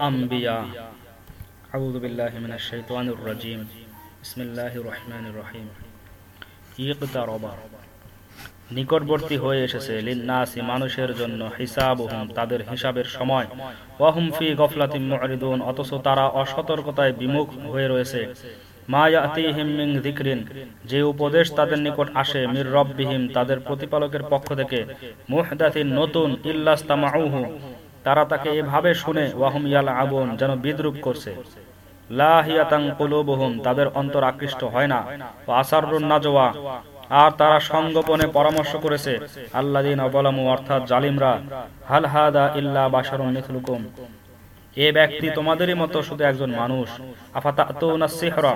আম্বিয়া। মিনাশ শাইতানির বিসমিল্লাহির রহমানির রহিম। ইকতারাবা। নিকটবর্তী হয়ে এসেছে লিন্নাসি মানুষের জন্য হিসাবহুম, তাদের হিসাবের সময়। ওয়াহুম ফি গফলাতিম মুরিদুন, অথচ তারা অসতর্কতায় বিমুখ হয়ে রয়েছে। মা ইয়াতিহিম মিন যিকরিন, যে উপদেশ তাদের নিকট আসে, মির রব্বিহিম, তাদের প্রতিপালকের পক্ষ থেকে। মুহদাথিন নতুন ইল্লাস্তামাউহু তারা তাকে এভাবে শুনে ওয়াহুম ইয়াল আবুন, যেন বিদ্রুপ করছে। তাদের অন্তর আকৃষ্ট হয় না। নাজওয়া, আর তারা সঙ্গোপনে পরামর্শ করেছে আল্লাদিন অবলামু অর্থাৎ জালিমরা, হাল হাদা ইল্লা বাশারুন মিথলুকুম এ ব্যক্তি তোমাদেরই মতো শুধু একজন মানুষ। সিহরা,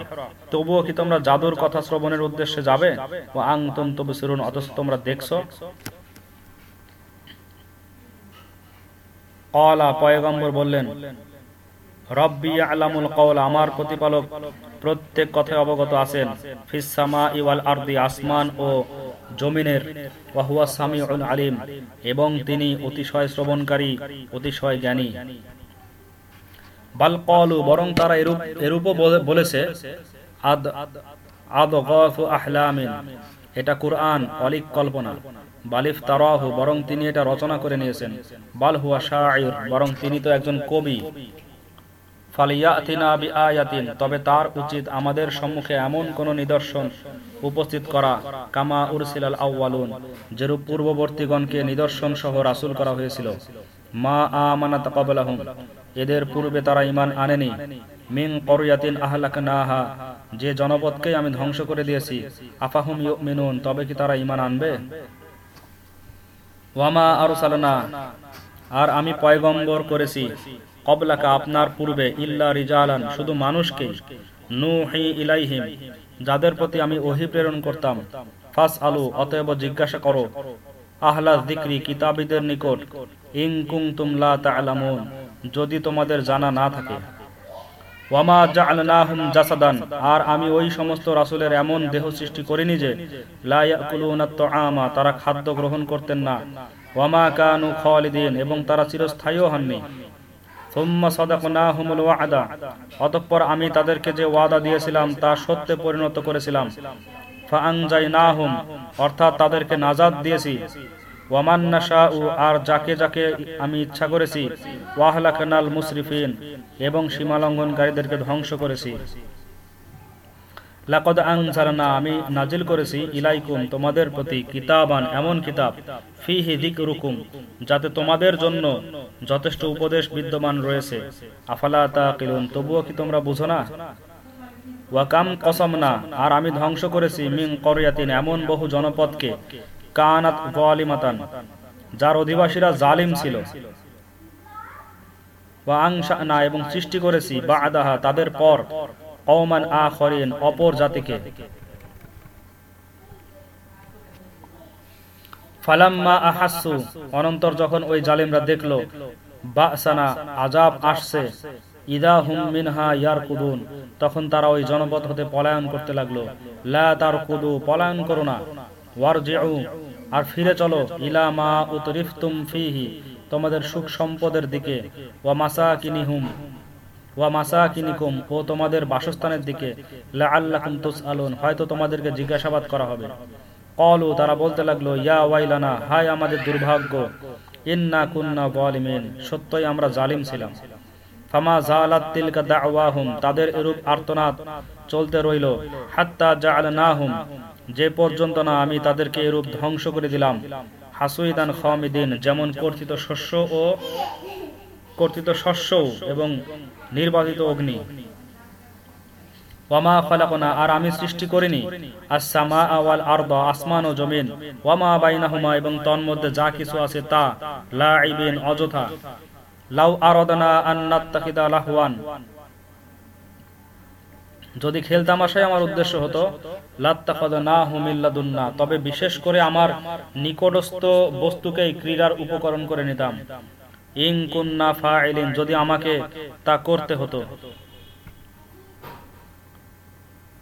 তবুও কি তোমরা জাদুর কথা শ্রবণের উদ্দেশ্যে যাবে? ও আংতুম তুবসিরুন, অথচ তোমরা দেখছ? কলা পয়গম্বর বললেন, রব্বি আলামুল কওল আমার প্রতিপালক প্রত্যেক কথায় অবগত আছেন। ফিসামা ইওয়াল আরদি, আসমান ও জমিনের ওয়াহুয়া সামিউল আলিম, এবং তিনি অতিশয় শ্রবণকারী, অতিশয় জ্ঞানী। বাল কলু বরং তারা এরূপ, এরূপও বলেছে, আদ আদ আহলামিন। এটা কুরআন, অলিক কল্পনা। বালিফ তারাহু, বরং তিনি এটা রচনা করে নিয়েছেন। বাল হুয়া শাইর বরং তিনি তো একজন কবি। তবে তার উচিত আমাদের সম্মুখে এমন কোন নিদর্শন উপস্থিত করা, কামা উরসিলাল আউ্বালুন যেরূপ পূর্ববর্তীগণকে নিদর্শন সহ রাসুল করা হয়েছিল। মা আমানাত কাবলাহুম এদের পূর্বে তারা ইমান আনেনি। মিং করয়াতিন আহলাক নাহা যে জনপদকে আমি ধ্বংস করে দিয়েছি। আফাহুম মিনুন তবে কি তারা ইমান আনবে? ওয়ামা আরসালনা, আর আমি পয়গম্বর করেছি। কবলাকা আপনার পূর্বে ইল্লা রিজালান, শুধু মানুষকে। নুহি ইলাইহিম, যাদের প্রতি আমি ওহি প্রেরণ করতাম। ফাস আলু অতএব জিজ্ঞাসা করো, আহলা দিক্রি কিতাবীদের নিকট ইংকুং তুমলা তালামুন যদি তোমাদের জানা না থাকে। ওয়ামা জাসাদান। আর আমি ওই সমস্ত রাসুলের এমন দেহ সৃষ্টি করিনি যে ইয়াকুলুনা তারা খাদ্য গ্রহণ করতেন না। ওয়ামা কানু খালিদিন, এবং তারা চিরস্থায়ীও হননি। অতঃপর আমি তাদেরকে যে ওয়াদা দিয়েছিলাম, তা সত্যে পরিণত করেছিলাম। অর্থাৎ তাদেরকে নাজাদ দিয়েছি। আর যাকে যাকে আমি ইচ্ছা করেছি, ওয়াহলাকানাল মুসরিফিন এবং সীমালঙ্ঘনকারীদেরকে ধ্বংস করেছি। লাকদ আনজালনা আমি নাজিল করেছি, ইলাইকুম, তোমাদের প্রতি কিতাবান এমন কিতাব, ফিহি যিকরুকুম, যাতে তোমাদের জন্য যথেষ্ট উপদেশ বিদ্যমান রয়েছে। আফালা তাকিলুন, তবুও কি তোমরা বুঝো না? ওয়াকাম কসমনা, আর আমি ধ্বংস করেছি মিং করিয়াতিন, এমন বহু জনপদকে কানাত জালিমাতান, যার অধিবাসীরা জালিম ছিল। ওয়া এবং সৃষ্টি করেছি বা আদাহা তাদের পর কওমান আখরিন, অপর জাতিকে। ফালাম্মা আহাসু, অনন্তর যখন ওই জালিমরা দেখল, বাসানা আজাব আসছে, ইদা হুম মিনহা ইয়ার কুদুন তখন তারা ওই জনপদ হতে পলায়ন করতে লাগল। লা তার কুদু পলায়ন করো না। আর ফিরে চলো ইলা মা উতরিফতুম ফিহি, তোমাদের সুখ সম্পদের দিকে, ওয়া মাসা কিনিহুম ওয়া মাসা কিনিকুম ও তোমাদের বাসস্থানের দিকে লা আল্লাকুম তুসআলুন, হয়তো তোমাদেরকে জিজ্ঞাসাবাদ করা হবে। কলু তারা বলতে লাগল, ইয়া ওয়াইলানা, হায় আমাদের দুর্ভাগ্য, ইন্না কুন্না জালিমিন সত্যই আমরা জালিম ছিলাম। ফামা জালাত তিলকা দাওয়াহুম, তাদের এরূপ আর্তনাদ চলতে রইল, হাত্তা জাআলনাহুম যে পর্যন্ত না আমি তাদেরকে এরূপ ধ্বংস করে দিলাম। হাসুইদান খামিদিন যেমন কর্তৃত শস্য ও কর্তৃত শস্য এবং নির্বাচিত অগ্নি। ওয়ামা ফালাকনা আর আমি সৃষ্টি করিনি। আসসামা আওয়াল আরদ, আসমান ও জমিন। ওয়ামা বাইনাহুমা, এবং তন্মধ্যে যা কিছু আছে তা লাইবিন অযথা। লাউ আরদনা আন্নাত্তাকিদা লাহওয়ান। যদি খেলতামাশাই আমার উদ্দেশ্য হতো লাত্তাফাদনা তবে বিশেষ করে আমার নিকটস্থ বস্তুকেই ক্রীড়ার উপকরণ করে নিতাম। ইং কুন্না ফাইলিন যদি আমাকে তা করতে হতো।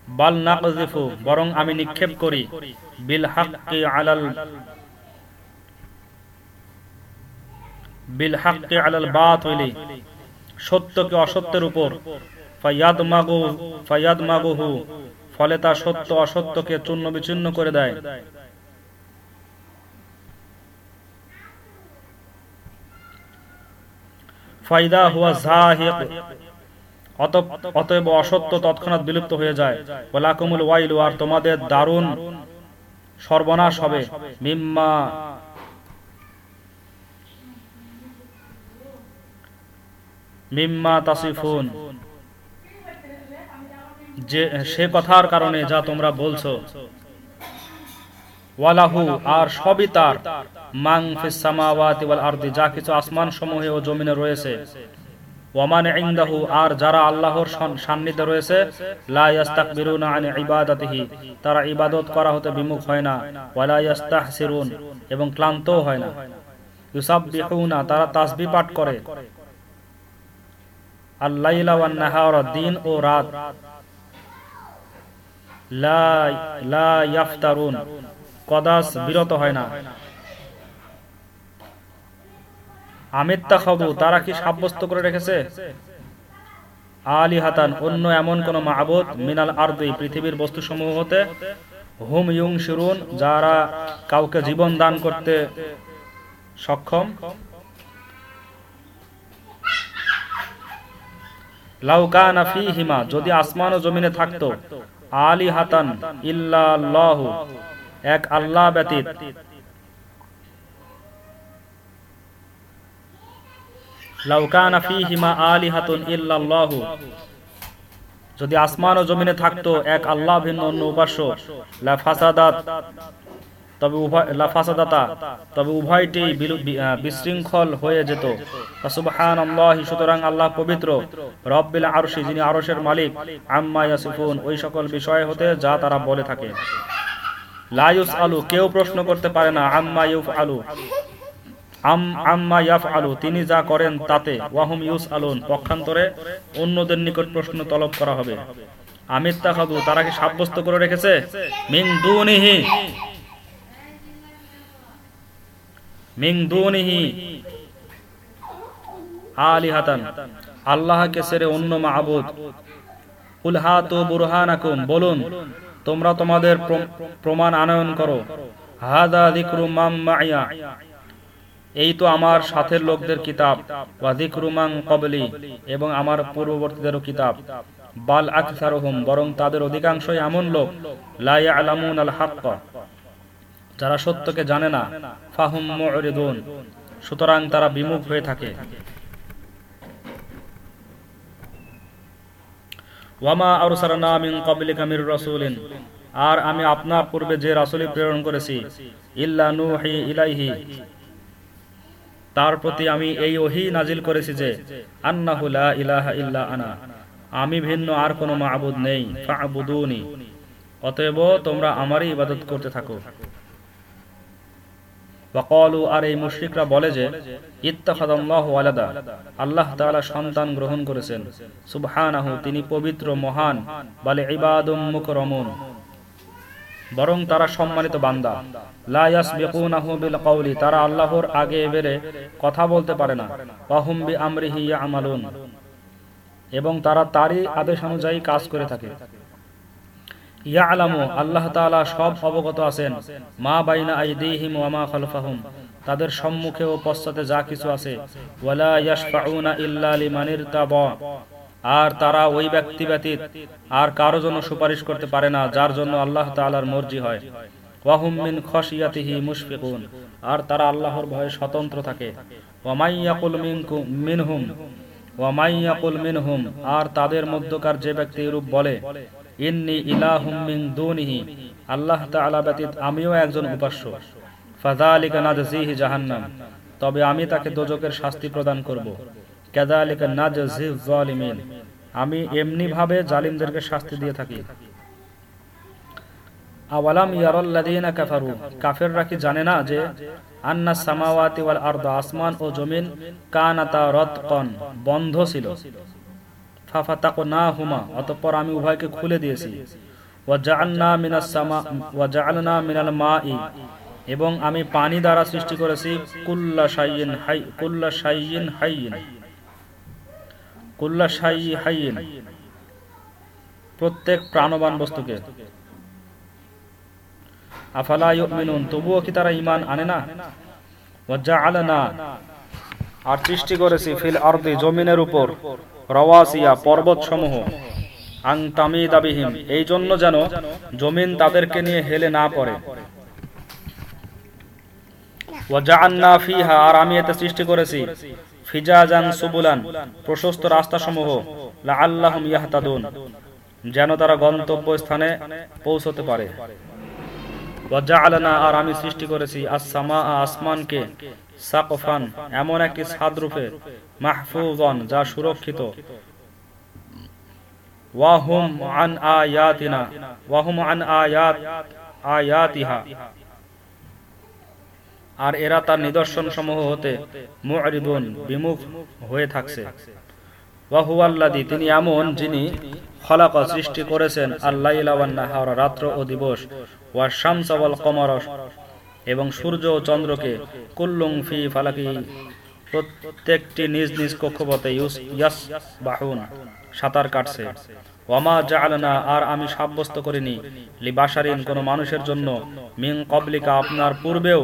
বাল নাকজিফু বরং আমি নিক্ষেপ করি। বিল হাক্কি আলাল বিল হাক্কি আলাল বাতিলি, সত্যকে অসত্যের উপর। ফলে তা সত্য অসত্যকে করে দেয়। ফাইদা হুয়া অতএব অসত্য তৎক্ষণাৎ বিলুপ্ত হয়ে যায়। ওয়ালাকুমুল ওয়াইলু, আর তোমাদের দারুণ সর্বনাশ হবে। মিম্মা মিম্মা তাসিফুন। যে, সে কথার কারণে যা তোমরা বলছো। ওয়ালাহু, আর সবই তার। মাং ফিস সামাওয়াতি ওয়াল আরদি, যা কিছু আসমান সমূহে ও জমিনে রয়েছে। ওয়ামান ইনদাহু, আর যারা আল্লাহর সান্নিধ্যে রয়েছে, লা ইস্তাকবিরুনা আন ইবাদাতিহি, তারা ইবাদত করা হতে বিমুখ হয় না। ওয়ালা ইস্তাহসিরুন এবং ক্লান্তও হয় না। ইউসাববিহুনা, তারা তাসবিহ পাঠ করে। আল্লাইলা ওয়ান নাহার দিন ও রাত। লা ইয়াফতারুন কদাস বিরত হয় না। আমিত্তা খাবু তারা কি সাব্যস্ত করে রেখেছে? আলী হাতান অন্য এমন কোন মাহবুদ মিনাল আর্দি, পৃথিবীর বস্তু সমূহ হতে হুম ইউং শিরুন যারা কাউকে জীবন দান করতে সক্ষম। লাউকানা ফি হিমা যদি আসমান ও জমিনে থাকতো আলী ইল্লাল্লাহু, এক আল্লাহ ব্যতীত। ইল্লাহ যদি আসমান ও জমিনে থাকতো এক আল্লাহ ভিন্ন অন্য উপাস্য তবে উভয় লাফাসাদাতা তবে উভয়টি বিশৃঙ্খল হয়ে যেত। সুবহানাল্লাহি সুতরাং আল্লাহ পবিত্র। রব্বিল আরশি, যিনি আরশের মালিক, আম্মা ইয়াসিফুন, ওই সকল বিষয় হতে যা তারা বলে থাকে। লায়ুস আলু কেউ প্রশ্ন করতে পারে না, আম্মা ইউফ আলু আম্মা ইয়াফ আলু তিনি যা করেন তাতে। ওয়াহুম ইউস আলুন পক্ষান্তরে অন্যদের নিকট প্রশ্ন তলব করা হবে। আমিত্তা খাদু তারা কি সাব্যস্ত করে রেখেছে? মিং দুনিহি। মিং দুনিহি। আলিহাতান আল্লাহকে সেরে অন্য মাহবুদ উলহাতু বুরহানাকুম, বলুন, তোমরা তোমাদের প্রমাণ আনয়ন করো। হাদা দিকরু মাইয়া। এই তো আমার সাথের লোকদের কিতাব। ওয়াদিকরুমাং কবলি এবং আমার পূর্ববর্তীদেরও কিতাব। বাল আকসারহুম, বরং তাদের অধিকাংশই এমন লোক। লাইয়া আলামুন আল হাক্ক। যারা সত্যকে জানে না, ফাহুম সুতরাং তারা বিমুখ হয়ে থাকে। আর আমি আপনার পূর্বে যে রাসূলি প্রেরণ করেছি, ইল্লা তার প্রতি আমি এই ওহি নাজিল করেছি যে, আন্নাহু আনা। আমি ভিন্ন আর কোনো মাবুদ নেই অতএব তোমরা আমারই ইবাদত করতে থাকো। আর এই মুশরিকরা বলে যে ওয়ালাদা, আল্লাহ সন্তান গ্রহণ করেছেন। তিনি পবিত্র, মহান বরং তারা সম্মানিত বান্দা। তারা আল্লাহর আগে বেরে কথা বলতে পারে না। আমরিহি ইয়ামালুন। এবং তারা তারই আদেশ অনুযায়ী কাজ করে থাকে। আল্লাহ সব অবগত আছেন। মা বাইনা খালফাহুম। তাদের সম্মুখে ও পশ্চাতে যা কিছু আছে। আর তারা ওই ব্যক্তি ব্যতীত আর কারও জন্য সুপারিশ করতে পারে না, যার জন্য আল্লাহ মর্জি হয়। আর তারা আল্লাহর ভয়ে স্বতন্ত্র থাকে। আর তাদের মধ্যকার যে ব্যক্তি এরূপ বলে ইন্নি ইলাহুম মিন দুনিহি। আল্লাহ তাআলা ব্যতীত আমিও একজন উপাস্য। ফাযালিকা নাজজিহি জাহান্নাম। তবে আমি তাকে দোজকের শাস্তি প্রদান করব। কাযালিকা নাজজি যালিমিন আমি এমনি ভাবে জালিমদেরকে শাস্তি দিয়ে থাকি। আওয়ালাম ইয়ারাল্লাযীনা কাফারু। কাফেররা কি জানে না যে আন্না সামাওয়াতি ওয়াল আরদা আসমান ও জমিন কানাতা রাতকান বন্ধ ছিল? ফাফাতাকনাহুমা, অতঃপর আমি উভয়কে খুলে দিয়েছি। এবং আমি পানি দ্বারা সৃষ্টি করেছি প্রত্যেক প্রাণবান বস্তুকে। তবুও কি তারা ঈমান আনে না? আর সৃষ্টি করেছি ফিল আরদি, জমিনের উপর। রওয়াসিয়া পর্বত সমূহ আং তামিদাবিহীন এই জন্য যেন জমিন তাদেরকে নিয়ে হেলে না পড়ে। আর আমি এতে সৃষ্টি করেছি। ফিজাজান সুবুলান, প্রশস্ত ইয়াহতাদুন, যেন তারা গন্তব্য স্থানে পৌঁছতে পারে। আর আমি সৃষ্টি করেছি আসমানকে সাকফান, এমন একটি ছাদ রূপে মাহফুজান, যা সুরক্ষিত। আর এরা তার নিদর্শন সমূহ হতে বিমুখ হয়ে থাকছে। ওয়াহুয়াল্লাদি তিনি এমন যিনি খলাক, সৃষ্টি করেছেন ওয়ান নাহার, রাত্র ও দিবস, ওয়া শামস ওয়াল কমর, এবং সূর্য ও চন্দ্রকে কুল্লুং ফি ফালাকি প্রত্যেকটি নিজ নিজ কক্ষপথে ইয়াস বাহুন, সাঁতার কাটছে। ওয়ামা জাআলনা, আর আমি সাব্যস্ত করিনি লিবাসারিন কোন মানুষের জন্য, মিন কবলিকা আপনার পূর্বেও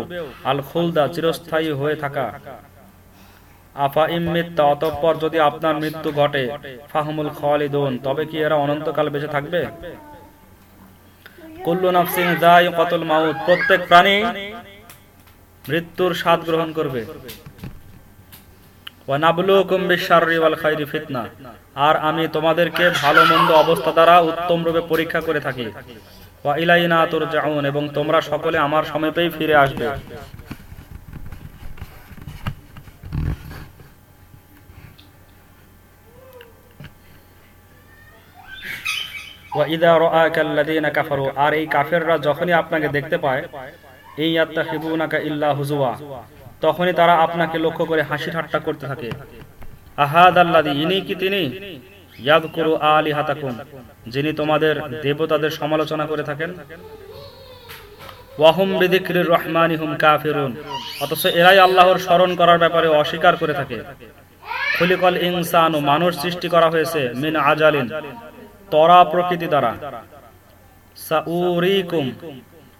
আল খুলদা চিরস্থায়ী হয়ে থাকা। আফা ইমিত্তা অতঃপর যদি আপনার মৃত্যু ঘটে, ফাহমুল খালিদুন, তবে কি এরা অনন্তকাল বেঁচে থাকবে? কুল্লু নাফসিন যায়িকাতুল মাউত, প্রত্যেক প্রাণী মৃত্যুর স্বাদ গ্রহণ করবে। আর আমি তোমাদেরকে ভালো মন্দ অবস্থা দ্বারা উত্তম রূপে পরীক্ষা করে থাকি। এবং তোমরা সকলে আমার সমীপেই ফিরে আসবে। আর এই কাফেররা যখনই আপনাকে দেখতে পায় এই আত্মা হিবুনাকা ইল্লা হুজুয়া তখনই তারা আপনাকে লক্ষ্য করে হাসি ঠাট্টা করতে থাকে। আহাদ ইনি কি তিনি? ইয়াদ করু আলি হাতাকুন যিনি তোমাদের দেবতাদের সমালোচনা করে থাকেন। অথচ এরাই আল্লাহর স্মরণ করার ব্যাপারে অস্বীকার করে থাকে। খুলিকল ইনসান ও মানুষ সৃষ্টি করা হয়েছে মিন আজালিন, তরা প্রকৃতি দ্বারা।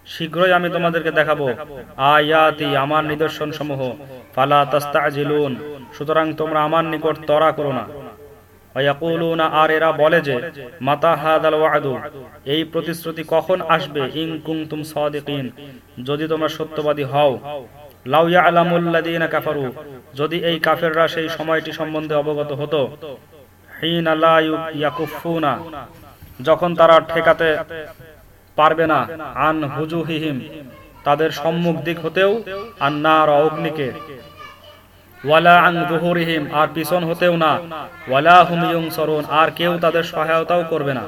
শীঘ্রই আমি তোমাদেরকে দেখাবো। আয়াতি, আমার নিদর্শন সমূহ ফালা তাস্তাজিলুন। সুতরাং তোমরা আমার নিকট তরা করো না। আর এরা বলে যে, মাতা হাদাল এই প্রতিশ্রুতি কখন আসবে? ইন কুনতুম সাদিকিন। যদি তোমরা সত্যবাদী হও। লাউ ইয়ালামুল্লাযীনা কাফারু। যদি এই কাফেররা সেই সময়টি সম্বন্ধে অবগত হতো। হিনা যখন তারা ঠেকাতে পারবে না। আন হুজুহিহিম। তাদের সম্মুখ দিক হতেও আন্নার অগ্নিকে। ওয়ালা আন জুহুরিহিম, আর পিছন হতেও না। ওয়ালা হুম ইউনসরুন, আর কেউ তাদের সহায়তাও করবে না।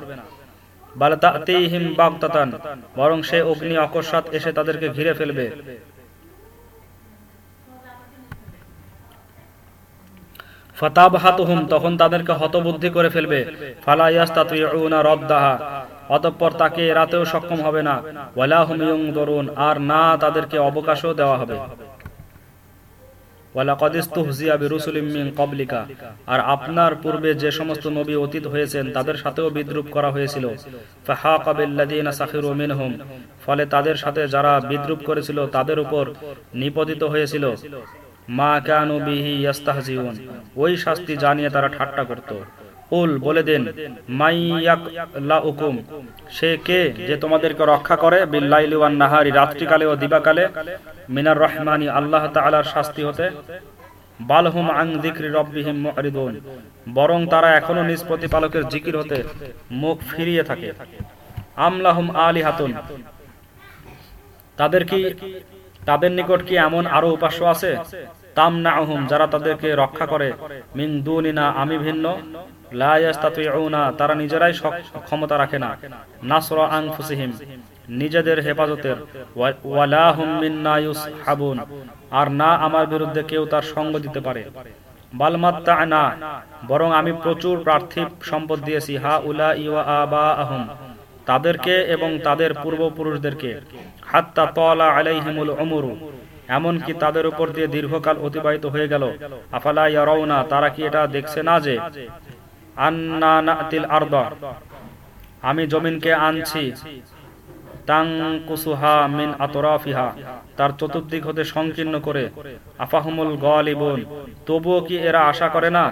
বাগতাতান, বরং সে অগ্নি অকস্মাৎ এসে তাদেরকে ঘিরে ফেলবে। ফাতাবহাতুহুম, তখন তাদেরকে হতবুদ্ধি করে ফেলবে। ফালা ইয়াস্তাতিউনা রদ্দাহা অতঃপর তাকে রাতেও সক্ষম হবে না। ওয়ালাহুম ইউনদরুন আর না তাদেরকে অবকাশও দেওয়া হবে। আর আপনার পূর্বে যে সমস্ত নবী অতীত হয়েছেন, তাদের সাথেও বিদ্রুপ করা হয়েছিল। ফলে তাদের সাথে যারা বিদ্রুপ করেছিল, তাদের উপর নিপতিত হয়েছিল। মা কানু বিহি ওই শাস্তি জানিয়ে তারা ঠাট্টা করত। উল বলে দেন সে কে যে তোমাদেরকে রক্ষা করে, বিল্লাইলি নাহারি রাত্রিকালে ও দিবাকালে, মিনার রহমানি আল্লাহ তাআলার শাস্তি হতে। বালহুম আং যিকরি রব্বিহিম মুরিদুন, বরং তারা এখনও নিজ প্রতিপালকের জিকির হতে মুখ ফিরিয়ে থাকে। আমলাহুম আলিহাতুন, তাদের কি, তাদের নিকট কি এমন আরও উপাস্য আছে? তাম তামনাহুম যারা তাদেরকে রক্ষা করে, মিন দুনিনা, আমি ভিন্ন। তারা নিজেরাই ক্ষমতা রাখে না। নাসরা আনফুসিহিম, নিজেদের হেফাজতের। ইউসহাবুন, আর না আমার বিরুদ্ধে কেউ তার সঙ্গ দিতে পারে। বালমাত্তা না বরং আমি প্রচুর পার্থিব সম্পদ দিয়েছি হা উলা ইয়া আহম তাদেরকে এবং তাদের পূর্বপুরুষদেরকে। হাত্তা তলা আলাই আলাইহিমুল অমরু এমনকি তাদের উপর দিয়ে দীর্ঘকাল অতিবাহিত হয়ে গেল। আফালা ইয়ারাউনা, তারা কি এটা দেখছে না যে আমি জমিনকে আনছি। তাংকুসুহা মিন আতরাফিহা। তার চতুর্দিক হতে সংকীর্ণ করে। আফাহমুল গলিবুন। তবুও কি এরা আশা করে না?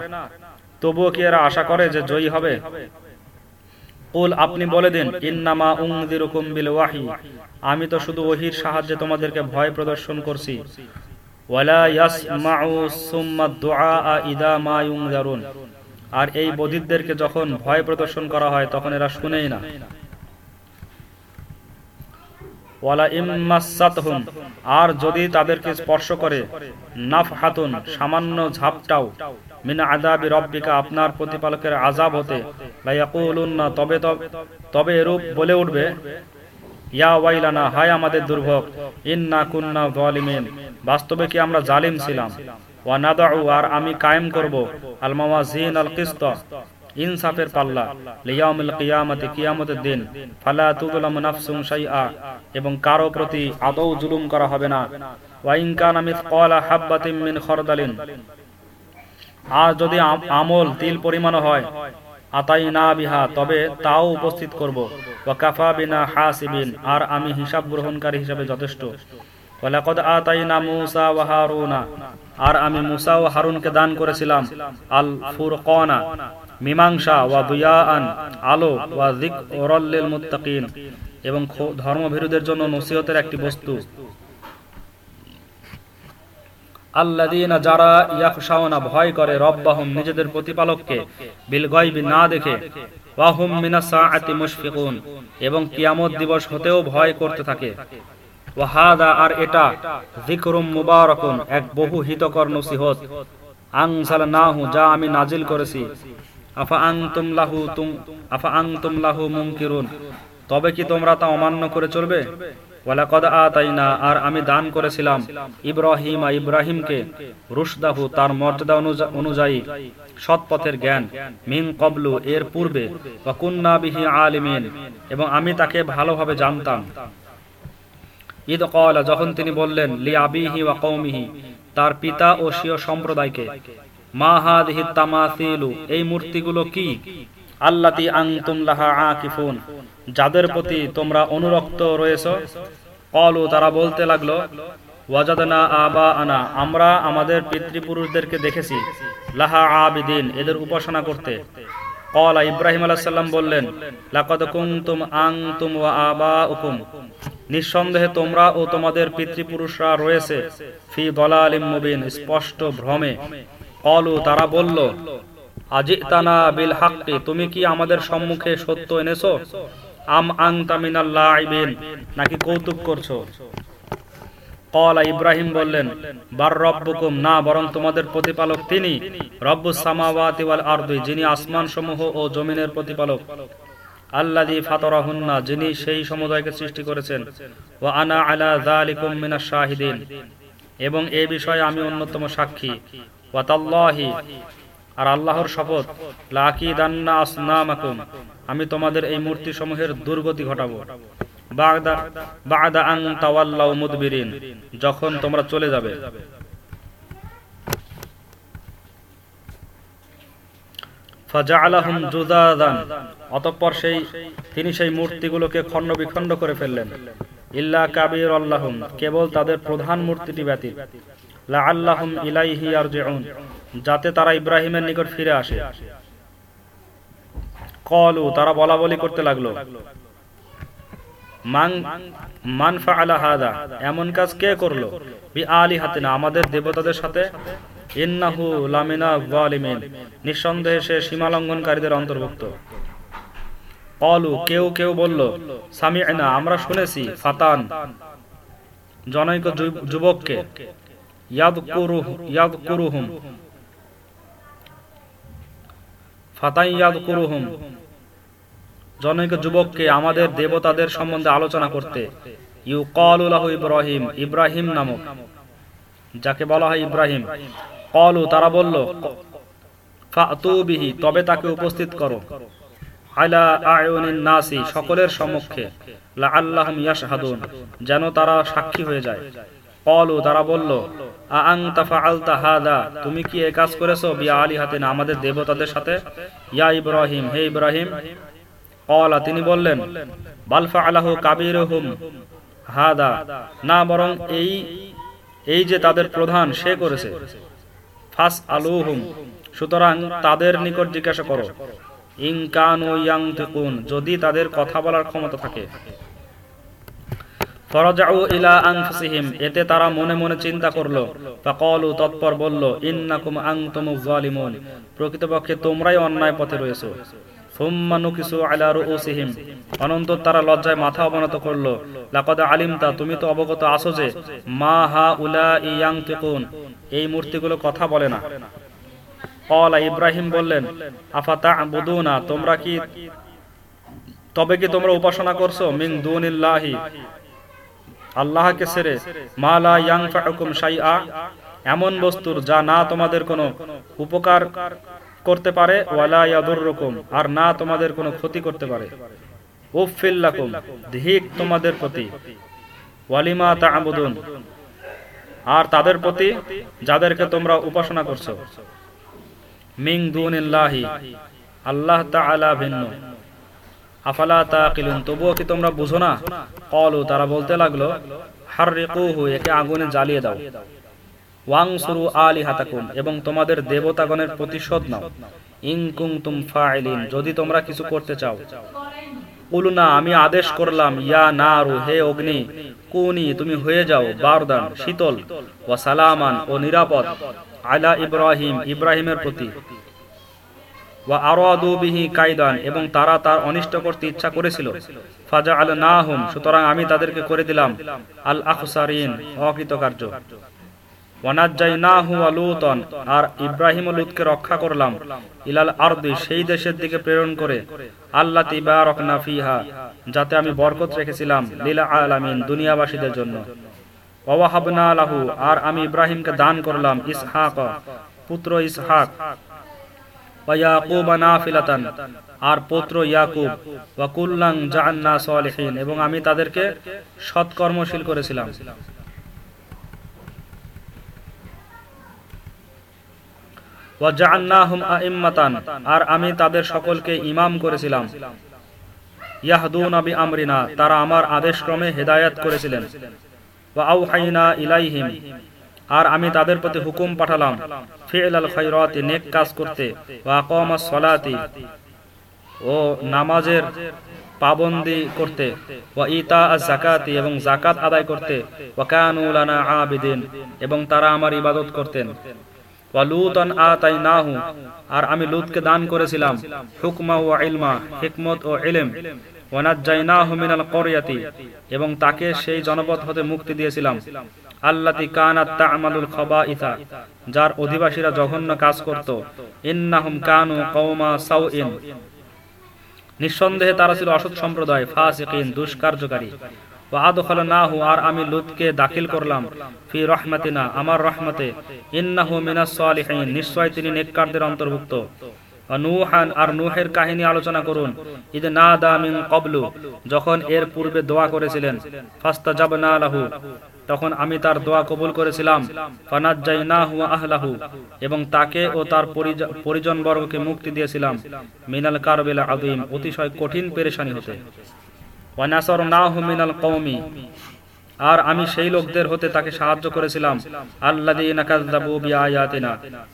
তবুও কি এরা আশা করে যে জয়ী হবে? কুল, আপনি বলে দিন, ইন্নামা উংদিরুকুম বিল ওয়াহি। আমি তো শুধু ওহির সাহায্যে তোমাদেরকে ভয় প্রদর্শন করছি। ওয়ালা ইয়াসমাউ সুম্মা দুআ ইদা মা ইউনজারুন আর এই বধিরদেরকে যখন ভয় প্রদর্শন করা হয়, তখন এরা শুনেই না। আর যদি তাদেরকে স্পর্শ করে, নাফহাতুন, সামান্য ঝাপটাও, মিন আযাবি রব্বিকা, আপনার প্রতিপালকের আযাব হতে ইয়াকুলুন্না তবে তবে এরূপ বলে উঠবে, ইয়া ওয়াইলানা, হায় আমাদের দুর্ভোগ, ইন্না কুন্না যালিমিন, বাস্তবে কি আমরা জালিম ছিলাম? ওয়া আর আমি কায়েম করব আল মাওয়াজিন আল কিসত ইনসাফের পাল্লা, লিয়াউমিল কিয়ামতে, কিয়ামতের দিন, ফালা তুযলামু নাফসুন শাইআ, এবং কারও প্রতি আদৌ জুলুম করা হবে না। ওয়া ইন কানা মিসকালা হাববাতিন মিন খরদালিন, আর যদি আমল তিল পরিমাণ হয় আতাই না বিহা, তবে তাও উপস্থিত করব। ওয়াকাফা বিনা হাসিবিন, আর আমি হিসাব গ্রহণকারী হিসাবে যথেষ্ট। ওয়ালাকাদ আতাইনা মূসা ওয়া হারুনা আর আমি মুসা ও হারুনকে দান করেছিলাম আল ফুরকানা মীমাংসা, ওয়া দুয়াআন, আলো, ওয়া যিকরাল মুত্তাকিন এবং ধর্মভীরুদের জন্য নসিহতের একটি বস্তু। আল্লাদিনা যারা ইয়াকশাওনা ভয় করে, রব্বাহুম, নিজেদের প্রতিপালককে বিল গায়বি না দেখে ওয়াহুম মিনাস সাআতি মুশফিকুন, এবং কিয়ামত দিবস হতেও ভয় করতে থাকে। ওয়াহাদা আর এটা যিকরুম মুবারাকুন, এক বহু হিতকর নসিহত। আনসালনাহু যা আমি নাজিল করেছি। আফা আনতুম লাহু তুম, আফা আনতুম লাহু মুনকিরুন। তবে কি তোমরা তা অমান্য করে চলবে? ওয়ালাকদ আতাইনা, আর আমি দান করেছিলাম ইব্রাহিম ইব্রাহিমকে, রুশদাহু তার মর্যাদা অনুযায়ী সৎপথের জ্ঞান, মিন কবলু, এর পূর্বে ওয়াকুন্না বিহি আলিমিন, এবং আমি তাকে ভালোভাবে জানতাম। ঈদ কলা যখন তিনি বললেন, লি আবিহি ওয়া কৌমিহি তার পিতা ও স্বীয় সম্প্রদায়কে, মা হাদিহি তামাসিলু এই মূর্তিগুলো কি? আল্লাতি আনতুম লাহা আকিফুন যাদের প্রতি তোমরা অনুরক্ত রয়েছ কলু তারা বলতে লাগল, ওয়াজাদনা আবা আনা আমরা আমাদের পিতৃপুরুষদেরকে দেখেছি লাহা আবিদিন এদের উপাসনা করতে। কলা ইব্রাহিম আলাহাল্লাম বললেন, লাকদ কুনতুম আনতুম ওয়া আবাউকুম নিঃসন্দেহে তোমরা ও তোমাদের পিতৃপুরুষরা রয়েছে। ফি দলালিম মুবিন, স্পষ্ট ভ্রমে। কলু, তারা বলল, আজিতানা বিল হাক্কি, তুমি কি আমাদের সম্মুখে সত্য এনেছো? আম আং তামিনাল্লাহিবিন নাকি কৌতুক করছ? কলা ইব্রাহিম বললেন, বার রব্বুকুম। না, বরং তোমাদের প্রতিপালক তিনি। রব্বুস সামাওয়াতি ওয়াল আরদি, যিনি আসমান সমূহ ও জমিনের প্রতিপালক। আল্লাযী ফাতারাহুন্না, যিনি সেই সমুদায়কে সৃষ্টি করেছেন। ওয়া আনা আলা শাহিদিন। এবং এই বিষয়ে আমি অন্যতম সাক্ষী। ওয়া তাল্লাহি, আর আল্লাহর শপথ, লাকিদান্না আসনামাকুম। আমি তোমাদের এই মূর্তি সমূহের দুর্গতি ঘটাবো। বাগদা বাগদা আং মুদবিরিন, যখন তোমরা চলে যাবে। ফাজাআলাহুম জুদাদান অতঃপর সেই, তিনি সেই মূর্তিগুলোকে খণ্ড বিখণ্ড করে ফেললেন। ইল্লা কাবির আল্লাহুম, কেবল তাদের প্রধান মূর্তিটি ব্যতীত। আল্লাহুম ইলাইহি আরজিউন, যাতে তারা ইব্রাহিমের নিকট ফিরে আসে। কলু তারা বলা বলি করতে লাগল। মান এমন কাজ কে করল? আমাদের দেবতাদের সাথে? লামিনা নিঃসন্দেহে সে সীমা লঙ্ঘনকারীদের অন্তর্ভুক্ত। কলু কেউ কেউ বলল স্বামী সামিআনা, আমরা শুনেছি, ফাতান। জনৈক যুবককে আমাদের দেবতাদের সম্বন্ধে আলোচনা করতে। ইউ কলুলাহ ইব্রাহিম ইব্রাহিম নামক। যাকে বলা হয় ইব্রাহিম। কলু, তারা বলল তবে তাকে উপস্থিত করো। আলা আয়ুনিন নাসি, সকলের সম্মুখে। লা ইয়াশহাদুন, যেন তারা সাক্ষী হয়ে যায়। কলু তারা বলল আংতা ফাআলতা হাদা, তুমি কি এই কাজ করেছ বিয়া আলী হাতে না আমাদের দেবতাদের সাথে? ইয়া ইব্রাহিম, হে ইব্রাহিম। কলা তিনি বললেন বালফা আলাহু কাবিরহুম হাদা, না বরং এই এই যে তাদের প্রধান, সে করেছে। ফাস আলুহুম, সুতরাং তাদের নিকট জিজ্ঞাসা করো। যদি তাদের কথা বলার ক্ষমতা থাকে। এতে তারা মনে মনে চিন্তা করল। তৎপর ইন্নাকুম প্রকৃতপক্ষে তোমরাই অন্যায় পথে রয়েছো। তারা লজ্জায় মাথা অবনত করল। আলিমতা, তুমি তো অবগত আছো যে, মা হা উলা ইয়াংতিকুন এই মূর্তিগুলো কথা বলে না। কলা ইব্রাহিম বললেন আফাতা বুদুনা তোমরা কি তবে কি তোমরা উপাসনা করছ? মিন দুনিল্লাহি। আল্লাহকে ছেড়ে মালা ইয়াংফাকুম শাইআ। এমন বস্তুর যা না তোমাদের কোনো উপকার করতে পারে, ওয়ালা ইয়াদুররুকুম আর না তোমাদের কোনো ক্ষতি করতে পারে। উফিল লাকুম, ধিক তোমাদের প্রতি। ওয়ালিমা তা'বুদুন, আর তাদের প্রতি যাদেরকে তোমরা উপাসনা করছ। মিং দুনিল্লাহি, আল্লাহ তাআলা ভিন্ন। আফালা তাকিলুন, তবুও কি তোমরা বুঝো না? কলু তারা বলতে লাগল, হাররিকুহু, একে আগুনে জ্বালিয়ে দাও। ওয়াংসুরু আলিহাতাকুম, এবং তোমাদের দেবতাগণের প্রতিশোধ নাও। ইন কুনতুম ফাইলিন যদি তোমরা কিছু করতে চাও। উলুনা আমি আদেশ করলাম, ইয়া নারু, হে অগ্নি কুনি তুমি হয়ে যাও বারদান, শীতল ও সালামান ও নিরাপদ আলা ইব্রাহিম, ইব্রাহিমের প্রতি। এবং তারা তার অনিষ্ট করতে ইচ্ছা করেছিল। আমি তাদেরকে করে দিলাম। আল আখসারিন অকৃতকার্য। ওয়ানাজ্জাইনাহু ওয়া লূতন, আর ইব্রাহিম লূতকে রক্ষা করলাম। ইলাল আরদি, সেই দেশের দিকে প্রেরণ করে। আল্লাতি বারাকনা ফিহা, যাতে আমি বরকত রেখেছিলাম লিল আলামিন দুনিয়াবাসীদের জন্য। ওয়াহাবনা লাহু, আর আমি ইব্রাহিমকে দান করলাম ইসহাক, পুত্র ইসহাক। আর পুত্র ইয়াকুব। ওয়া কুল্লাং জাআন্না সালিহিন, এবং আমি তাদেরকে সৎকর্মশীল করেছিলাম। আর আমি তাদের সকলকে ইমাম করেছিলাম। আমরিনা তারা আমার আদেশ ক্রমে হেদায়াত করেছিলেন। ইলাইহিম, আর আমি তাদের প্রতি হুকুম পাঠালাম। নেক কাজ করতে। ও নামাজের পাবন্দি করতে। ইতা এবং জাকাত আদায় করতে। এবং তারা আমার ইবাদত করতেন। আর আমি লুতকে দান করেছিলাম, হুকমা ও ইলমা, হিকমত ও ইলেম এবং তাকে সেই জনপদ হতে মুক্তি দিয়েছিলাম, আল্লাতি কানাত তা'মালুল খাবাইথা যার অধিবাসীরা জঘন্য কাজ করত, ইন্নাহুম কানু কওমা সাউইন। নিঃসন্দেহে তারা ছিল অসৎ সম্প্রদায়, ফাসিকিন, দুষ্কার্যকারী। আর আমি লুতকে দাখিল করলাম, ফি রহমাতিনা, আমার রহমতে। ইন্নাহু মিনাস সালিহিন, নিশ্চয় তিনি নেককারদের অন্তর্ভুক্ত। নুহান, আর নুহের কাহিনী আলোচনা করুন। ইদ না দামিন কবলু যখন এর পূর্বে দোয়া করেছিলেন ফাস্তা জাবনা আলাহু তখন আমি তার দোয়া কবুল করেছিলাম, ফানাজ্জাইনাহু আহলাহু, এবং তাকে ও তার পরিজন বর্গকে মুক্তি দিয়েছিলাম। মিনাল কারবিল আদিম অতিশয় কঠিন পেরেশানি হতে। আর আমি সেই লোকদের হতে তাকে সাহায্য করেছিলাম।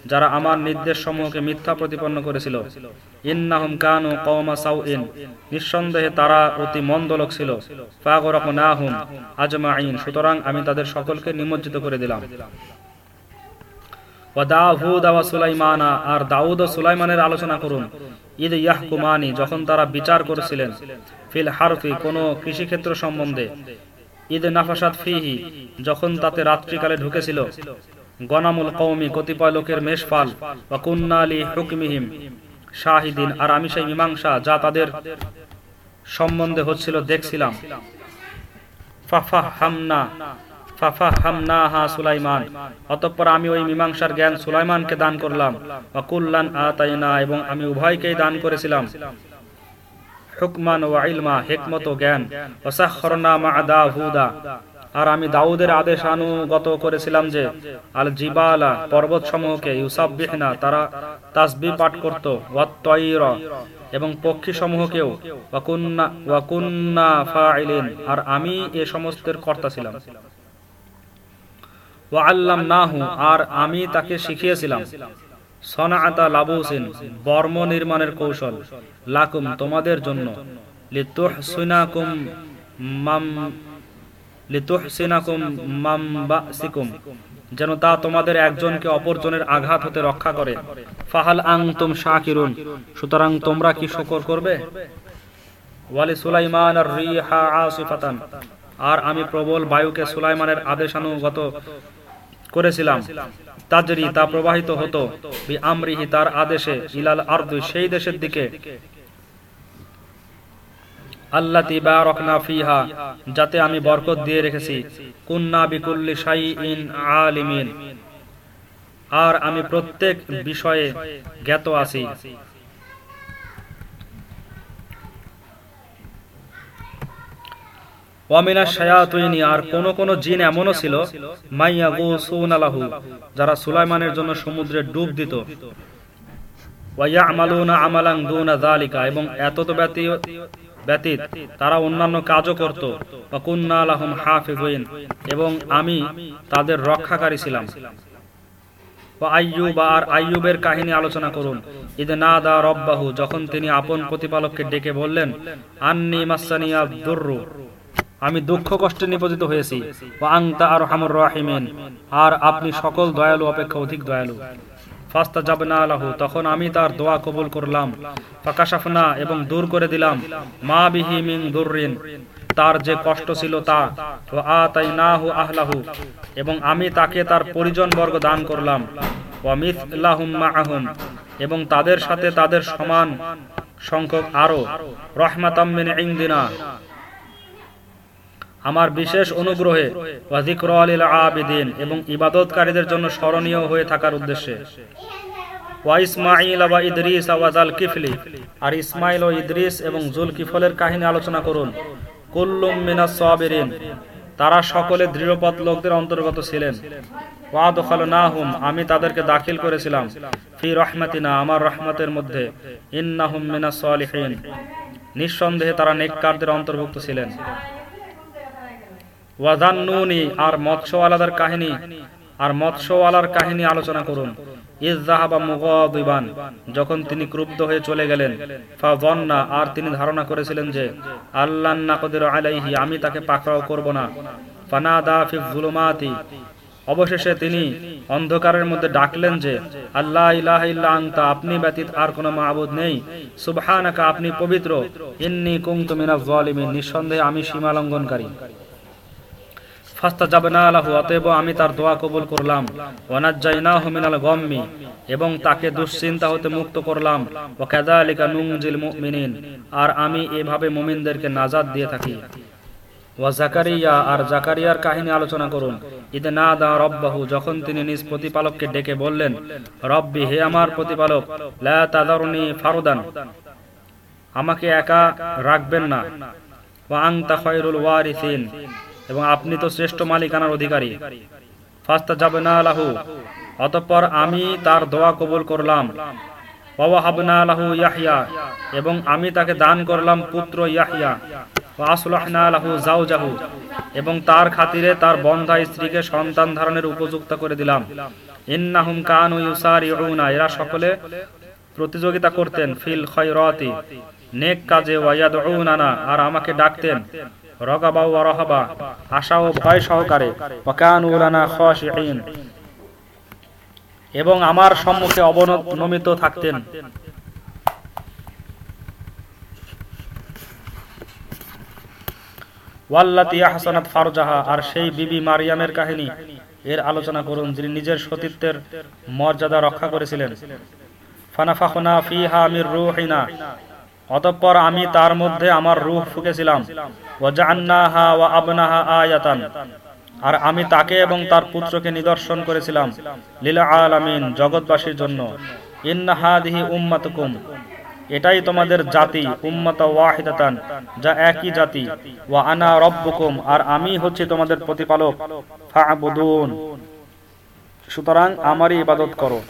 যারা আমার নির্দেশ সমূহকে মিথ্যা প্রতিপন্ন করেছিল। ইন্নাহুম কানু কওমা সাউইন, নিঃসন্দেহে তারা অতি মন্দ লোক ছিল। ফাগরাকনাহুম আজমাইন সুতরাং আমি তাদের সকলকে নিমজ্জিত করে দিলাম। আর দাউদ ও সুলাইমানের আলোচনা করুন। ঈদ ইয়াহকুমানি, যখন তারা বিচার করেছিলেন। ফিল হারফি কোন কৃষিক্ষেত্র সম্বন্ধে। ঈদ নাফাসাদ ফিহি, যখন তাতে রাত্রিকালে ঢুকেছিল। গনামুল কৌমি কতিপয় লোকের মেষপাল বা কুন্নালি হুকমিহিম, শাহিদিন আর আমি সেই মীমাংসা, যা তাদের সম্বন্ধে হচ্ছিল দেখছিলাম। ফাফা হামনা ফাফা হামনা হা সুলাইমান, অতঃপর আমি ওই মীমাংসার জ্ঞান সুলাইমানকে দান করলাম। অকুল্লান আতাইনা, এবং আমি উভয়কেই দান করেছিলাম। হুকমান ও ইলমা, হেকমত ও জ্ঞান। ওসাখরনা মা দাহুদা আর আমি দাউদের আদেশ আনুগত করেছিলাম যে আল জিবালা পর্বত সমূহকে ইউসাববিহনা, তারা তাসবি পাঠ করত, ওয়াত্তয়ির, এবং পক্ষী সমূহকেও ওয়াকুন্না ওয়াকুন্না ফাইলিন আর আমি এ সমস্তের কর্তা ছিলাম। ওয়া আল্লাম নাহু আর আমি তাকে শিখিয়েছিলাম। সনাআতা লাবুসিন, বর্ম নির্মাণের কৌশল। লাকুম, তোমাদের জন্য। লিতুহসিনাকুম মাম, লিতুহসিনাকুম মামবাসিকুম যেন তা তোমাদের একজনকে অপরজনের আঘাত হতে রক্ষা করে। ফাহাল আং তুম শাকিরুন, সুতরাং তোমরা কি শকর করবে? ওয়ালি সুলাইমান আর রিহা আসিফাতান, আর আমি প্রবল বায়ুকে সুলাইমানের আদেশানুগত করেছিলাম। তাজরি তা প্রবাহিত হতো। বি আমরিহি তার আদেশে ইলাল আরদু, সেই দেশের দিকে। যাতে আমি বরকত দিয়ে রেখেছি। আর আমি প্রত্যেক বিষয়ে জ্ঞাত আছি। আর কোন কোন জিন এমনও ছিল, মাইয়া গুসুন আলাহু যারা সুলাইমানের জন্য সমুদ্রে ডুব দিত। এবং ব্যতীত তারা অন্যান্য কাজও করত। এবং আমি তাদের রক্ষাকারী ছিলাম। আইয়ুব, আর আইয়ুবের কাহিনী আলোচনা করুন। ঈদ না দা রব্বাহু, যখন তিনি আপন প্রতিপালককে ডেকে বললেন, আন্নি মাসানিয়া দুর্রু। আমি দুঃখ কষ্টে নিপতিত হয়েছি। আর রাহিমেন। আর আপনি সকল দয়ালু অপেক্ষা অধিক দয়ালু। ফাস্তা যাবে না আলাহু তখন আমি তার দোয়া কবুল করলাম। ফাকাশাফনা, এবং দূর করে দিলাম। মা বিহি মিং দুররিন। তার যে কষ্ট ছিল তা। ও আতাই নাহু আহলাহু। এবং আমি তাকে তার পরিজন বর্গ দান করলাম। ওয়া মিথলাহুম মাআহুম এবং তাদের সাথে তাদের সমান সংখ্যক আরও। রহমাতাম মিন ইনদিনা। আমার বিশেষ অনুগ্রহে ওয়াজিক্র আলিল আবিদিন এবং ইবাদতকারীদের জন্য স্মরণীয় হয়ে থাকার উদ্দেশ্যে। ওয়া ইসমাইল ওয়া ইদরিস ওয়া জাল কিফলি আর ইসমাইল ও ইদরিস এবং জুল কিফলের কাহিনী আলোচনা করুন। কুল্লুম মিনাস সাবিরিন, তারা সকলে দৃঢ়পথ লোকদের অন্তর্গত ছিলেন। ওয়াদখাল নাহুম আমি তাদেরকে দাখিল করেছিলাম। ফি রহমাতিনা, আমার রহমতের মধ্যে। ইন্নাহুম মিনাস সালিহিন, নিঃসন্দেহে তারা নেককারদের অন্তর্ভুক্ত ছিলেন। ওয়াজান্নুনি, আর মৎস্যওয়ালাদের কাহিনী, আর মৎস্যওয়ালার কাহিনী আলোচনা করুন। ইজাহাবা মুগদিবান, যখন তিনি ক্রুব্ধ হয়ে চলে গেলেন, ফাযন্না, আর তিনি ধারণা করেছিলেন যে আল্লাহ নাকদির আলাইহি, আমি তাকে পাকড়াও করব না। অবশেষে তিনি অন্ধকারের মধ্যে ডাকলেন যে আল্লাহ ইলাহা ইল্লা আপনি ব্যতীত আর কোনো মাহবুদ নেই। সুবহানাকা, আপনি পবিত্র। ইন্নি কুনতু মিনাজ নিঃসন্দেহে আমি সীমা ফাস্তা যাবে না আলাহু অতএব আমি তার দোয়া কবুল করলাম। ওয়ানাজ্জাইনাহু মিনাল গম্মি, এবং তাকে দুশ্চিন্তা হতে মুক্ত করলাম। ওয়া কাযালিকা নুনজিল মুমিনিন, আর আমি এভাবে মুমিনদেরকে নাজাত দিয়ে থাকি। ওয়া জাকারিয়া আর জাকারিয়ার কাহিনী আলোচনা করুন। ঈদ না দা রব্বাহু, যখন তিনি নিজ প্রতিপালককে ডেকে বললেন, রব্বি, হে আমার প্রতিপালক, লা তাদারুনি ফারদান, আমাকে একা রাখবেন না। ওয়া আনতা খায়রুল ওয়ারিসিন এবং আপনি তো শ্রেষ্ঠ মালিকানার অধিকারী। ফাস্তা যাবে না আলাহু অতঃপর আমি তার দোয়া কবুল করলাম। ইয়াহিয়া এবং আমি তাকে দান করলাম পুত্র ইয়াহিয়া জাউজাহু এবং তার খাতিরে তার বন্ধা স্ত্রীকে সন্তান ধারণের উপযুক্ত করে দিলাম। ইন্নাহুম কানু এরা সকলে প্রতিযোগিতা করতেন, ফিল খয়রাতি, নেক কাজে ওয়ায়াদউনানা আর আমাকে ডাকতেন। রগাবা ওয়া রহাবা আশা ও ভয় সহকারে, ওয়াকানু লানা খাশিঈন। এবং আমার সম্মুখে অবনমিত থাকতেন। ওয়াল্লাতি আহসানাত ফারজাহা, আর সেই বিবি মারিয়ামের কাহিনী, এর আলোচনা করুন, যিনি নিজের সতীত্বের মর্যাদা রক্ষা করেছিলেন। ফানাফাখনা ফিহা মির রূহিনা, অতঃপর আমি তার মধ্যে আমার রুহ ফুকেছিলাম। ওয়া আর আমি তাকে এবং তার পুত্রকে নিদর্শন করেছিলাম লীলা আলামিন জগৎবাসীর জন্য। এটাই তোমাদের জাতি, উম্মতা ওয়াহিদাতান, যা একই জাতি। ওয়া আর আমি হচ্ছে তোমাদের প্রতিপালক। সুতরাং আমারই ইবাদত করো।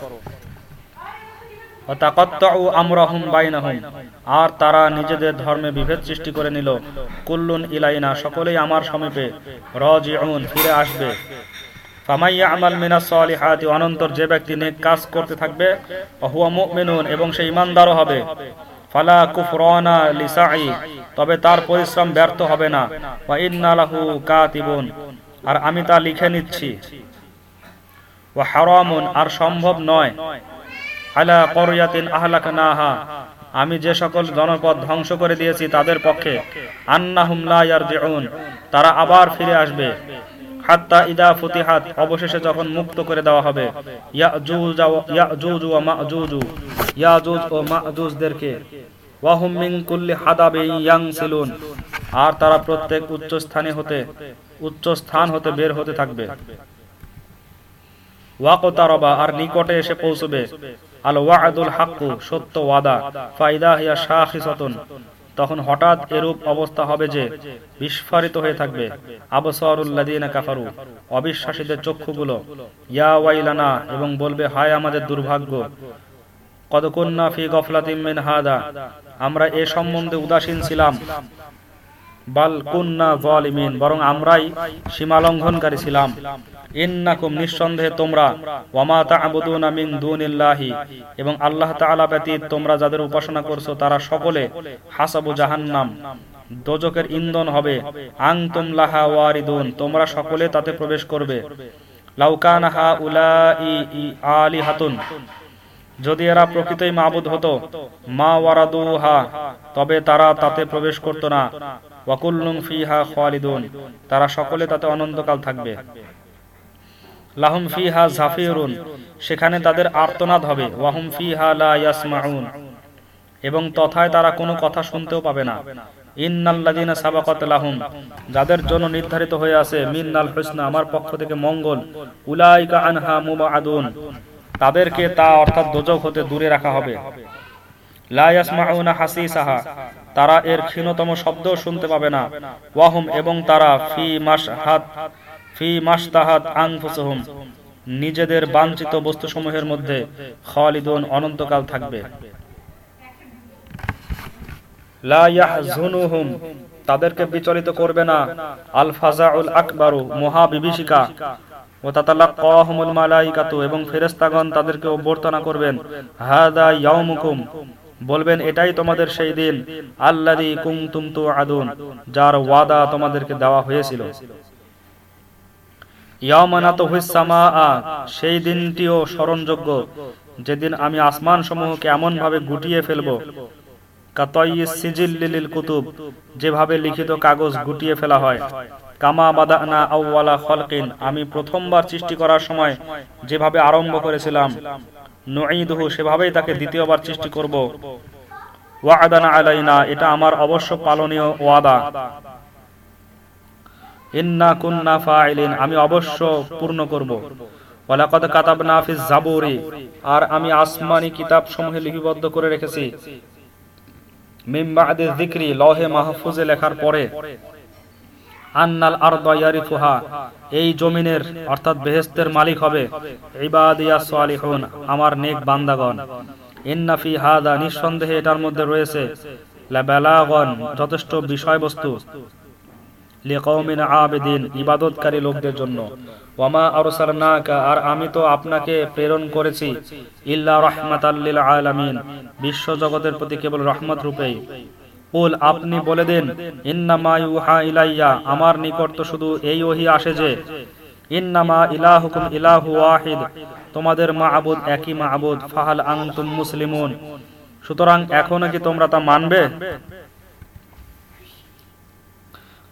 আর তারা নিজেদের ধর্মে বিভেদ সৃষ্টি করে নিল। কুল্লুন ইলাইনা, সকলেই আমার সমীপে রজিউন, ফিরে আসবে। ফামাইয়া আমাল অনন্তর যে ব্যক্তি নেক কাজ করতে থাকবে মুমিনুন এবং সে ইমানদারও হবে। ফালা কুফরানা লিসাই, তবে তার পরিশ্রম ব্যর্থ হবে না। ওয়া ইন্না লাহু কাতিবুন, আর আমি তা লিখে নিচ্ছি। ওয়া হারামুন, আর সম্ভব নয়। আলা করয়াতিন আহলাকনাহা। আমি যে সকল জনপদ ধ্বংস করে দিয়েছি তাদের পক্ষে, আন্নাহুম লা ইয়ারজিউন, তারা আবার ফিরে আসবে। হাত্তা ইদা ফুতিহাত, অবশেষে যখন মুক্ত করে দেওয়া হবে আর তারা প্রত্যেক উচ্চ স্থানে হতে, উচ্চ স্থান হতে বের হতে থাকবে। ওয়াকতারবা, আর নিকটে এসে পৌঁছবে। আল ওয়াদুল হাক্কু, সত্য ওয়াদা, ফাইদা হিয়া শাখিসাতুন। তখন হঠাৎ এরূপ অবস্থা হবে যে বিস্ফারিত হয়ে থাকবে। আবসারুল্লাযিনা কাফারু, অবিশ্বাসীদের চক্ষুগুলো, ইয়া ওয়াইলানা, এবং বলবে, হায় আমাদের দুর্ভাগ্য। কদ কুন্না ফি গফলাতিম মিন হাদা, আমরা এ সম্বন্ধে উদাসীন ছিলাম। বাল কুন্না জালিমিন, বরং আমরাই সীমা লঙ্ঘনকারী ছিলাম। ইন্নাকুম নিঃসন্দেহে তোমরা ওয়ামা তা'বুদুনা মিন দুনিল্লাহি, এবং আল্লাহ তাআলা ব্যতীত তোমরা যাদের উপাসনা করছ তারা সকলে হাসাবু জাহান্নাম দোজকের ইন্ধন হবে। আনতুম লাহা ওয়ারিদুন, তোমরা সকলে তাতে প্রবেশ করবে। লাউকানা হা উলাই আলিহাতুন, যদি এরা প্রকৃতই মাবুদ হতো, মা ওয়ারাদুহা, তবে তারা তাতে প্রবেশ করত না। ওয়াকুল্লুম ফিহা খালিদুন, তারা সকলে তাতে অনন্তকাল থাকবে। লাহুম ফিহা জাফিরুন, সেখানে তাদের আর্তনাদ হবে, ওয়াহুম ফিহা লা ইয়াসমাউন। এবং তথায় তারা কোনো কথা শুনতেও পাবে না। ইন্নাল্লাযিনা সাবাকাত লাহুম, যাদের জন্য নির্ধারিত হয়ে আছে, মিন্নাল হুসনা, আমার পক্ষ থেকে মঙ্গল, উলাইকা আনহা মুবাআদুন, তাদেরকে তা অর্থাৎ দোজক হতে দূরে রাখা হবে। লা ইয়াসমাউনা হাসিসাহা, তারা এর ক্ষীণতম শব্দ শুনতে পাবে না। ওয়াহুম, এবং তারা ফি মাশহাদ ফি মাশতাহাত আনফুসুহুম। নিজেদের বাঞ্ছিত বস্তুসমূহের মধ্যে খালিদুন অনন্তকাল থাকবে। লা ইয়াহজুনুহুম, তাদেরকে বিচলিত করবে না। আল ফাজাউল আকবারু মহা বিভীষিকা ও তাতালাক্কাহুমুল মালাইকাতু, এবং ফেরেশতাগণ তাদেরকে অভ্যর্থনা করবেন হাদা ইয়াউমুকুম বলবেন, এটাই তোমাদের সেই দিন, আল্লাযী কুনতুম তুআদুন, যার ওয়াদা তোমাদেরকে দেওয়া হয়েছিল। সেই দিনটিও স্মরণযোগ্য, যেদিন আমি আসমান সমূহকে এমন ভাবে গুটিয়ে ফেলব কুতুব, যেভাবে লিখিত কাগজ গুটিয়ে ফেলা হয়। কামা বাদানা আউওয়ালা আমি প্রথমবার সৃষ্টি করার সময় যেভাবে আরম্ভ করেছিলাম সেভাবেই তাকে দ্বিতীয়বার সৃষ্টি করব। ওয়াদানা আলাইনা, এটা আমার অবশ্য পালনীয় ওয়াদা। ইন্না কুন্না ফাইলিন আমি অবশ্য পূর্ণ করব। ওয়ালাকাদ কাতাবনা ফিজ জাবুরি আর আমি আসমানি কিতাব সমূহে লিপিবদ্ধ করে রেখেছি। মিন বাদে যিকরি লহে মাহফুজে লেখার পরে। আন্নাল আরদা ইয়ারিফুহা এই জমিনের, অর্থাৎ বেহেশতের মালিক হবে। ইবাদিয়া সালিহুন আমার নেক বান্দাগণ। ইন্না ফি হাদা নিঃসন্দেহে এটার মধ্যে রয়েছে। লাবালাগন যথেষ্ট বিষয়বস্তু। লিকৌমিন আবেদিন, ইবাদতকারী লোকদের জন্য। ওয়ামা আরসালনাকা, আর আমি তো আপনাকে প্রেরণ করেছি, ইল্লা রাহমাতাল্লিল আলামিন, বিশ্ব জগতের প্রতি কেবল রহমত রূপেই। কুল, আপনি বলে দেন, ইন্নামা ইউহা ইলাইয়া, আমার নিকট তো শুধু এই ওহি আসে যে, ইন্নামা ইলাহুকুম ইলাহু ওয়াহিদ, তোমাদের মাহবুদ একই মাহবুদ ফাহাল আনতুম মুসলিমুন। সুতরাং এখনও কি তোমরা তা মানবে?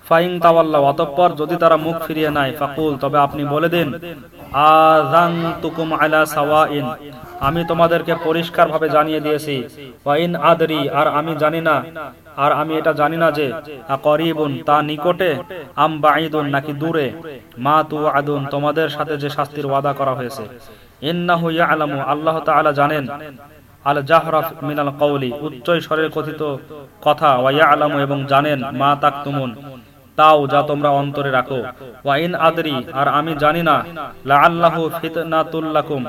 ফাইং তাওয়াল্লা, অতঃপর যদি তারা মুখ ফিরিয়ে নেয়, ফাকুল, তবে আপনি বলে দিন, আযানতুকুম আলা সাওয়াইন আমি তোমাদেরকে পরিষ্কারভাবে জানিয়ে দিয়েছি, ওয়াইন আদরি আর আমি জানি না, আর আমি এটা জানি না যে করিবুন তা নিকটে, আম বাঈদুন নাকি দূরে, মা তু আদুন তোমাদের সাথে যে শাস্তির ওয়াদা করা হয়েছে। ইন্নাহু ইয়ালামু, আল্লাহ তাআলা জানেন, আল জাহরাফ মিনাল কৌলি উচ্চ স্বরের কথিত কথা, ওয়া আলামু এবং জানেন, মা তাক তুমুন তাও যা তোমরা অন্তরে রাখো। ওয়াইন আদরি, আর আমি জানি না লা আল্লাহু ফিতনাতুল্লাকুম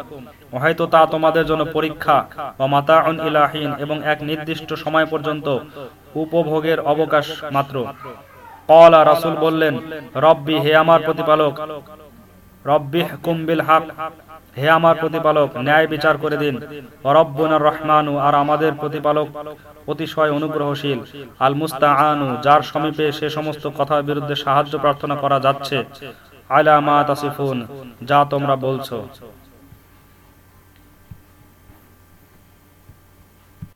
হয়তো তা তোমাদের জন্য পরীক্ষা ও মাতাউন ইলাহিন এবং এক নির্দিষ্ট সময় পর্যন্ত উপভোগের অবকাশ মাত্র। কলা রাসূল বললেন, রব্বি, হে আমার প্রতিপালক, রব্বি কুম্বিল হক। হে আমার প্রতিপালক, ন্যায় বিচার করে দিন। রব্বুনার রহমানু, আর আমাদের প্রতিপালক অতিশয় অনুগ্রহশীল। আল মুস্তা আনু যার সমীপে সে সমস্ত কথার বিরুদ্ধে সাহায্য প্রার্থনা করা যাচ্ছে। আলা মা তাসিফুন, যা তোমরা বলছো।